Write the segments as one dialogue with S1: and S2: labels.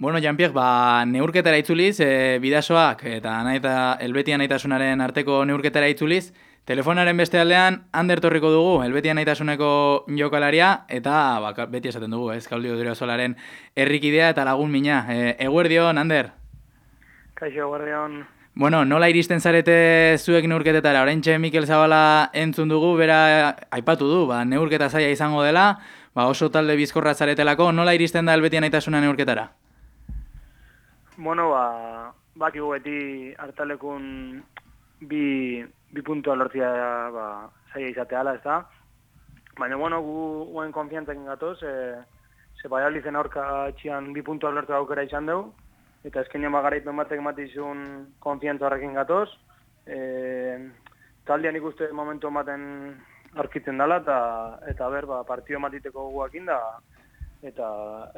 S1: Bueno, Jean-Pierre, ba, neurketara itzuliz, e, bidasoak eta naita, elbetia naitasunaren arteko neurketara itzuliz, telefonaren beste aldean, Ander torriko dugu, elbetia naitasuneko jokalaria, eta ba, beti esaten dugu, ez, kaldio dure solaren errikidea eta lagun mina. E, eguerdion, Ander?
S2: Kaixo, eguerdion.
S1: Bueno, nola iristen zarete zuek neurketetara, orain Mikel Zabala entzun dugu, bera aipatu du, ba, neurketa zaia izango dela, ba, oso talde bizkorra zaretelako, nola iristen da elbetia naitasuna neurketara?
S2: Bueno, ba, bakigu beti hartalekun bi, bi puntua lortzia ba, zaila izatea ala, ez da? Baina, bueno, gu guen konfiantzakin gatoz, e, ze bai alizen aurka txian bi puntua lortu aukera izan dugu, eta eskenean bagarait bematek matizun konfiantza horrekin gatoz. E, taldean ikuste momentu ematen aurkitzen dela, eta, eta ber, ba, partio matiteko guakin da, eta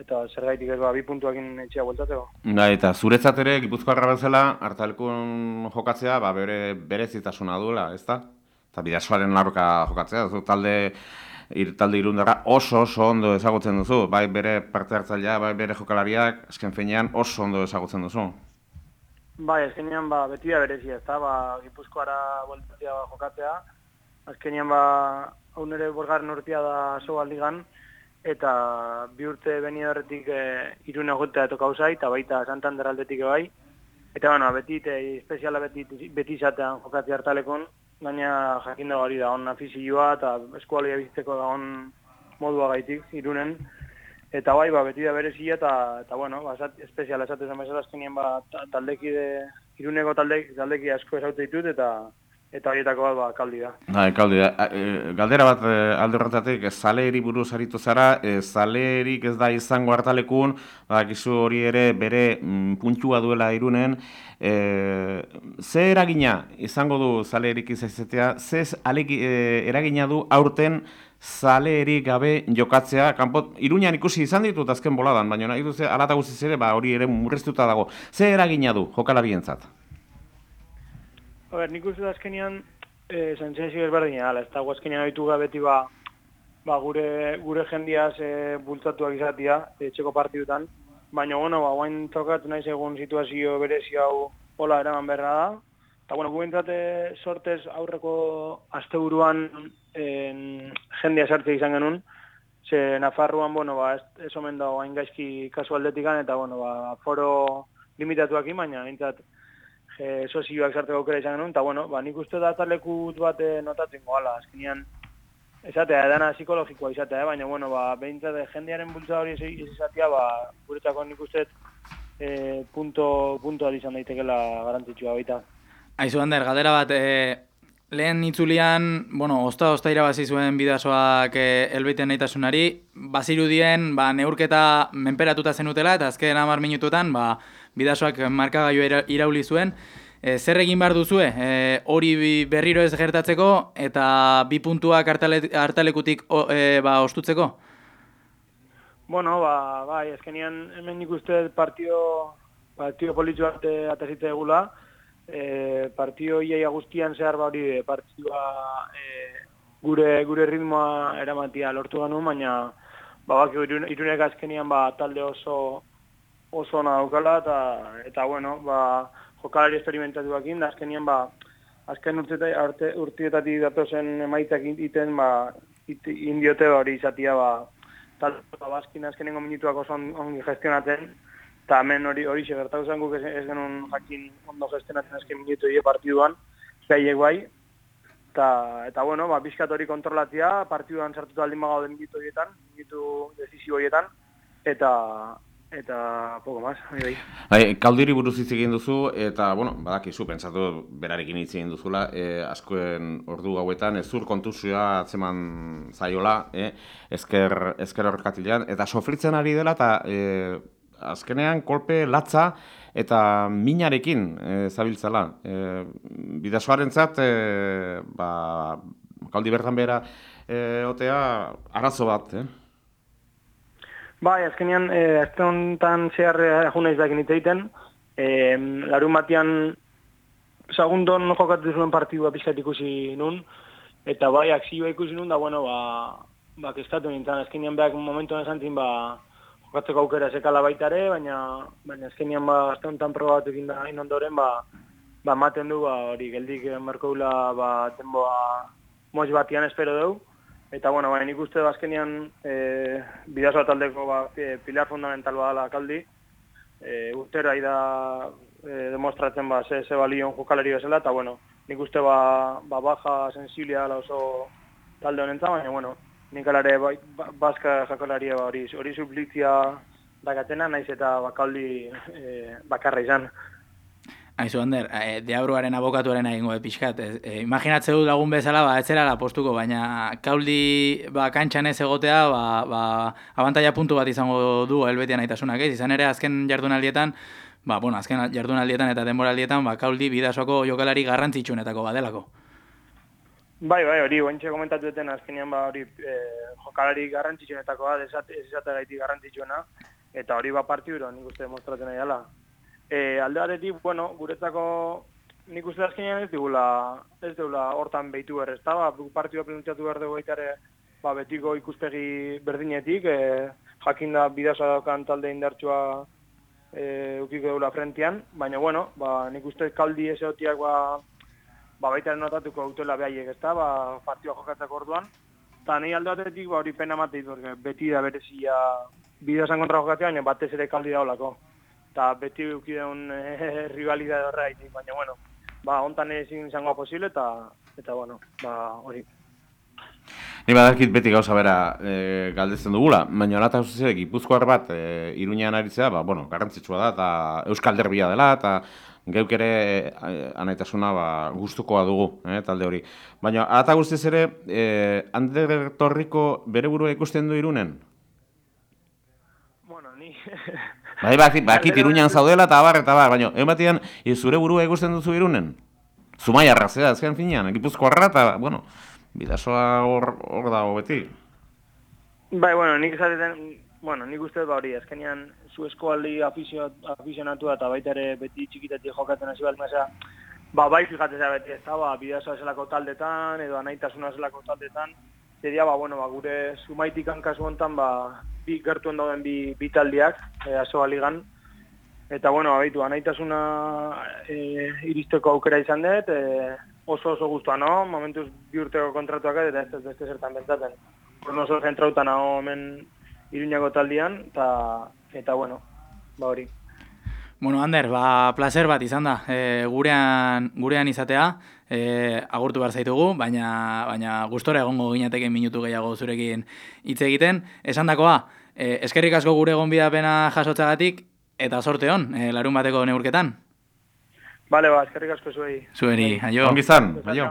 S2: eta zergaitik ez ba bi puntuekin etxea bueltatzeko.
S3: Da, eta zuretzat ere Gipuzkoarra bezala hartalkun jokatzea, ba bere berezitasuna duela, ezta? Ta bidasoaren larka jokatzea, zu talde ir talde irundara oso oso ondo ezagutzen duzu, bai bere parte hartzailea, bai bere jokalariak, esken feinean oso ondo ezagutzen duzu.
S2: Bai, eskenean ba beti da berezia, ezta? Ba Gipuzkoara bueltatzea jokatzea. Azkenean ba aunere borgarren urtea da Sobaldigan, eta bi urte beni horretik e, irune gotea eto kauzai, eta baita Santander aldetik bai. Eta bueno, beti, te, espeziala beti, beti izatean jokatzi hartalekon, baina jakin da hori da, on afizioa eta eskualia biziteko da on modua gaitik, irunen. Eta bai, ba, beti da berezia eta, eta bueno, ba, espeziala esatezan bezala azkenien ba, taldeki de, iruneko taldeki, taldeki asko esaute ditut, eta eta horietako bat ba, kaldi da.
S3: Ba, kaldi da. E, galdera bat e, alde horretatik, zaleri buruz aritu zara, e, zalerik ez da izango hartalekun, ba, gizu hori ere bere mm, puntua duela irunen, e, ze eragina izango du zalerik izazetea, ze aleki, e, eragina du aurten zalerik gabe jokatzea, kanpot, irunean ikusi izan ditut azken boladan, baina nahi duze, alata guztiz ere, ba, hori ere murreztuta dago. Ze eragina du jokalarientzat?
S2: A ber, nik uste da azkenian eh, sentsazio ezberdina ala, ez da azkenian haitu beti ba, ba gure, gure jendiaz e, bultzatuak izatea etxeko partidutan, baina bueno, ba, guain tokatu nahi egun situazio berezi hau hola eraman berra da, eta bueno, guentzate sortez aurreko asteburuan en, jendia sartzea izan genuen, ze Nafarroan, bueno, ba, ez, ez omen da gaizki kasualdetikan, eta bueno, ba, foro limitatuak baina nintzat, e, sozioak sarteko aukera izan genuen, eta bueno, ba, nik uste da talekut bat notatzen goala, azkenean, esatea, edana psikologikoa izatea, eh? baina, bueno, ba, behintzat, jendearen bultza hori izatea, ba, guretzako nik uste e, punto, punto izan daitekela garantzitsua baita.
S1: Aizu, Ander, galdera bat, e, lehen itzulian, bueno, osta, osta irabazi zuen bidazoak e, elbeiten nahitasunari, bazirudien, ba, neurketa menperatuta zenutela, eta azken amar minututan, ba, bidasoak markagailua ira, irauli zuen. E, zer egin behar duzue, e, hori berriro ez gertatzeko eta bi puntuak hartalekutik e, ba, ostutzeko?
S2: Bueno, ba, bai, ezkenian hemen nik uste partio, partio politxo arte atazite egula, e, partio iaia guztian zehar ba hori partioa e, gure, gure ritmoa eramatia lortu ganu, baina ba, bak, irunek azkenian ba, talde oso oso ona daukala eta eta bueno, ba jokalari esperimentatuak da azkenien ba azken urteetai arte urteetatik datozen emaitzak egiten ba indiote hori izatia ba tal ba baskin azkenengo minutuak oso ongi gestionatzen eta hemen hori hori gertatu zen guk ez genuen jakin ondo gestionatzen azken minutu hie partiduan zaiek bai. Eta eta bueno ba bizkat hori kontrolatzea partiduan sartuta aldin bagauden minutu horietan minutu desizio horietan eta eta poco más, bai.
S3: Bai, kaldiri buruz hitz egin duzu eta bueno, badakizu pentsatu berarekin hitz egin duzula, eh askoen ordu hauetan ezur kontusioa atzeman zaiola, eh esker esker horkatilean eta sofritzen ari dela eta eh azkenean kolpe latza eta minarekin e, zabiltzala. Eh bidasoarentzat eh ba kaldi bertan bera eh otea arazo bat, eh
S2: Bai, azkenean, e, azte honetan zehar ajuna izakin egiten, e, larun batean segundon jokatu zuen partidua pizkat ikusi nun, eta bai, akzioa ikusi nun, da, bueno, ba, ba kestatu nintzen, azkenean behak momentu zantzin, ba, jokatzeko aukera sekala baita ere, baina, baina azkenian ba, azte honetan proba bat egin da hain ondoren, ba, ba, ematen du, ba, hori, geldik merkoula, ba, denboa moz batian espero dugu. Eta, bueno, ba, nik uste ba, azkenian e, bidazoa taldeko ba, pi- pilar fundamental badala kaldi. E, urtero ahi da e, demostratzen ba, ze, ze balion jokalari bezala, eta, bueno, nik uste ba, ba baja sensibilia dela oso talde honentza, baina, bueno, nik alare bai, ba, bazka jakolaria ba, hori, hori suplitzia dakatena, naiz eta bakaldi e, bakarra izan.
S1: Aizu, Ander, e, deabruaren abokatuaren egingo pixkat. E, e, imaginatzeu lagun bezala, ba, ez zera postuko, baina kauldi ba, kantxan ez egotea, ba, ba, abantaia puntu bat izango du helbetian aitasunak, ez? Izan ere, azken jardunaldietan, ba, bueno, azken jardunaldietan eta denboraldietan, ba, kauldi bidasoko jokalari garrantzitsuenetako badelako.
S2: Bai, bai, hori, ointxe komentatu duten azkenean ba hori e, jokalari garrantzitsuenetakoa, ez izate, ez izate gaitik garrantzitsuena, eta hori ba partiduro nik uste demostratzen nahi dela. E, alde batetik, bueno, guretzako nik uste azkenean ez digula, ez digula hortan behitu behar, ez da, ba, partidua planteatu behar dugu baita ere, ba, betiko ikuspegi berdinetik, e, jakin da bidazoa daukan talde indartsua e, ukiko deula frentian, baina, bueno, ba, nik uste kaldi eseotiak ba, ba, baita notatuko autoela behaiek, ezta, ba, partioa jokatzeko orduan. Eta nahi alde batetik, ba, hori pena mateit, beti da berezia bideosan kontra jokatzea, baina batez ere kaldi daulako. Eta beti eukideun e, rivalidade horreitik, baina, bueno, ba, hontan ezin izango posible, eta, eta bueno, ba, hori.
S3: Ni badakit beti gauza bera e, galdetzen dugula, baina alata zuzide, gipuzkoar bat e, iruñean aritzea, ba, bueno, garrantzitsua da, eta Euskal Derbia dela, eta geuk ere e, anaitasuna ba, gustukoa dugu, eh, talde hori. Baina, ata guztiz ere, e, Ander Torriko bere burua ikusten du irunen?
S2: Bueno, ni...
S3: Bai, bakit, bakit iruñan zaudela eta bar, eta bar, baina, egun batean, e, zure burua ikusten duzu irunen? Zumaia razea, azken finean, gipuzkoarra, eta, bueno, bidasoa hor, hor dago beti.
S2: Bai, bueno, nik esaten, bueno, nik uste ba hori, azkenean zu eskualdi afizio, afizionatua eta baita ere beti txikitetik jokatzen hasi baldin meza, ba bai fijatzea beti ez da, ba, bidazoa zelako taldetan, edo anaitasuna zelako taldetan, zedia, ba, bueno, ba, gure sumaitik kasu hontan, ba, bi gertuen dauden bi, bi taldiak, e, asoa ligan, eta, bueno, abaitu, anaitasuna e, iristeko aukera izan dut, e, oso oso guztua, no? Momentuz bi urteko kontratuak eta ez beste zertan bentsatzen. Orduan oso zentrauta nago hemen Iruñako taldian, eta, eta bueno, ba hori.
S1: Bueno, Ander, ba, placer bat izan da, e, gurean, gurean izatea, e, agurtu behar zaitugu, baina, baina gustora egongo ginateken minutu gehiago zurekin hitz egiten. Esan dakoa, e, eskerrik asko gure gonbidapena jasotzagatik, eta sorte hon, e, larun bateko neurketan.
S2: Bale, ba, eskerrik asko zuei.
S1: Zueri, aio.
S3: Ongi izan, aio.